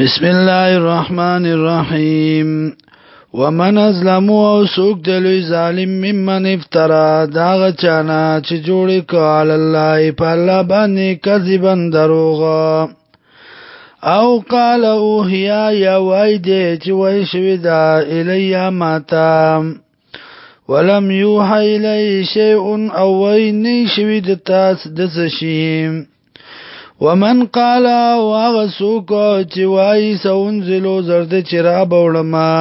بسم الله الرحمن الرحیم ومن ازلم او سوق دلوی ظالم ممن افترا داغ چانا چې جوړی کال الله په الله باندې کذبن دروغ او قال او هيا یا وای دې چې وای شوی دا الیا ماتا ولم یوحى الی شیء او وای نه شوی د تاس د شیم ومن قال واغسوک چې وای سونزلو زرد چرا بوړما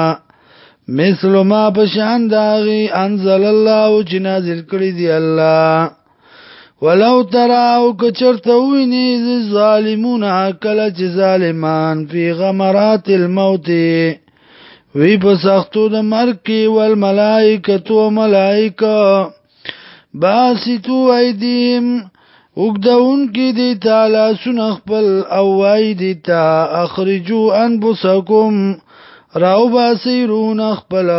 مثل ما پشان داغي انزل الله چې نازل کړی دی الله ولو ترى او کچرته ویني ظالمون عقل چې ظالمان په غمرات الموت وی په سختو د مرګ کې ول ملائکه تو ملائکه باسطو ايديم اگدون کی دیتا لاسون اخپل اوائی دیتا اخرجو انبسکم راو باسی رون اخپل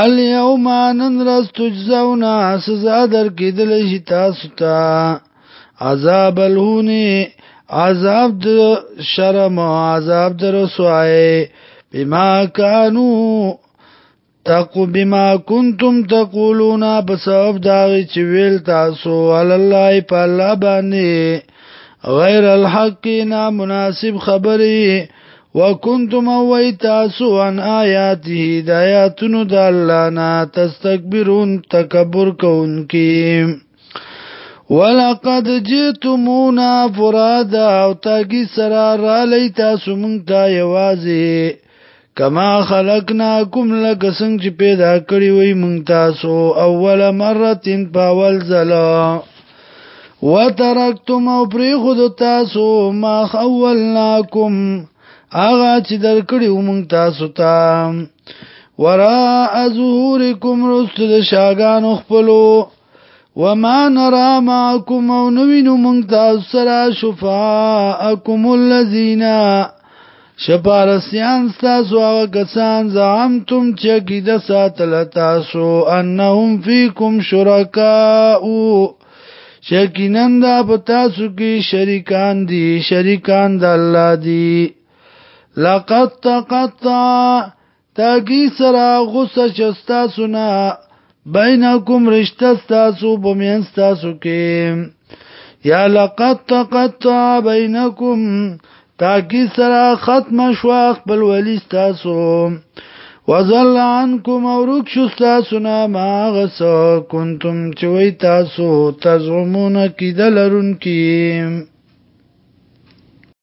الیوم آنن رس تجزونا سزا در کدلشی تاستا عذاب الهونی عذاب در شرم و عذاب در رسوائی بما کانو تقو بما کنتم تقولون بسبب داغی چې ویل تاسو علی الله په الله باندې غیر الحق نه مناسب خبرې وکنتم وای تاسو ان آیاته د آیاتونو د الله نه تستكبرون تکبر کوونکی ولقد جئتمونا فرادا او تاګي سرا را لې تاسو مونږ ته یوازې کما خلقناکم لکسنگ چې پیدا کړی وی مونږ تاسو اول مرتين پاول زلا وترکتم او پری خود تاسو ما خولناکم اغا چې در کړی مونږ تاسو ته ورا ازورکم رست د شاګانو خپلو وما نرى معكم او نوینو مونږ تاسو سره شفاءکم الذین شپارسیان ستاسو او کسان زعمتم چې کید ساتل تاسو انهم فیکم شرکاء شکینن دا پتاسو کې شریکان دي شریکان د الله دي لقد تقطع تاګي سرا غصه چستا سنا بینکم رشتہ ستاسو بمین ستاسو کې یا لقد تقطع بینکم تاکی سره ختم شو خپل ولی تاسو وزل عنكم اوروک شو تاسو نه ما غس کنتم چوي تاسو تزعمون کیدلرن کی